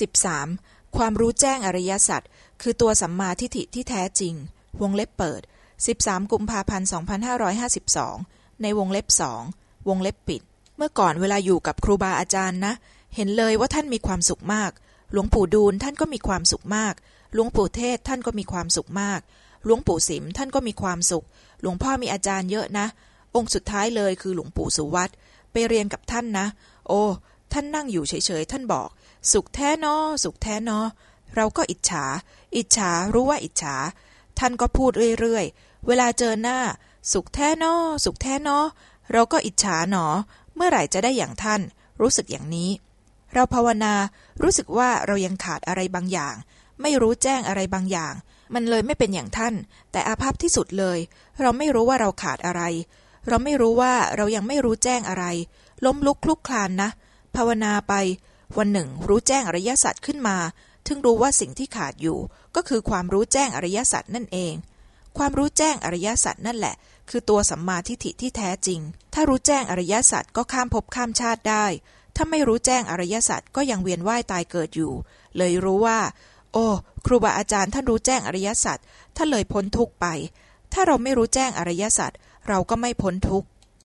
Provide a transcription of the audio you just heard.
13. ความรู้แจ้งอริยสัจคือตัวสัมมาทิฏฐิที่แท้จริง วงเล็บเปิด 13 กุมภาพันธ์ 2552 ในวงเล็บสองวงเล็บปิด เมื่อก่อนเวลาอยู่กับครูบาอาจารย์นะ เห็นเลยว่าท่านมีความสุขมาก หลวงปู่ดูลท่านก็มีความสุขมาก หลวงปู่เทศท่านก็มีความสุขมาก หลวงปู่สิมท่านก็มีความสุข หลวงพ่อมีอาจารย์เยอะนะ องค์สุดท้ายเลยคือหลวงปู่สุวัตไปเรียนกับท่านนะ โอ้ ท่านนั่งอยู่เฉยๆ ท่านบอก สุขแท้นอ สุขแท้นอ เราก็อิจฉา อิจฉารู้ว่าอิจฉา ท่านก็พูดเรื่อยๆ เวลาเจอหน้า สุขแท้นอ สุขแท้นอ เราก็อิจฉาหนอ เมื่อไหร่จะได้อย่างท่าน รู้สึกอย่างนี้ เราภาวนารู้สึกว่าเรายังขาดอะไรบางอย่าง ไม่รู้แจ้งอะไรบางอย่าง มันเลยไม่เป็นอย่างท่าน แต่อาภัพที่สุดเลย เราไม่รู้ว่าเราขาดอะไร เราไม่รู้ว่าเรายังไม่รู้แจ้งอะไร ล้มลุกคลุกคลานนะ ภาวนาไป วันหนึ่ง รู้แจ้งอริยสัจขึ้นมาถึงรู้ว่าสิ่งที่ขาดอยู่ ก็คือความรู้แจ้งอริยสัจนั่นเอง ความรู้แจ้งอริยสัจนั่นแหละ คือตัวสัมมาทิฏฐิที่แท้จริง ถ้ารู้แจ้งอริยสัจก็ข้ามภพข้ามชาติได้ ถ้าไม่รู้แจ้งอริยสัจก็ยังเวียนว่ายตายเกิดอยู่ เลยรู้ว่า โอ้ครูบาอาจารย์ท่านรู้แจ้งอริยสัจท่านเลยพ้นทุกไป ถ้าเราไม่รู้แจ้งอริยสัจเราก็ไม่พ้นทุก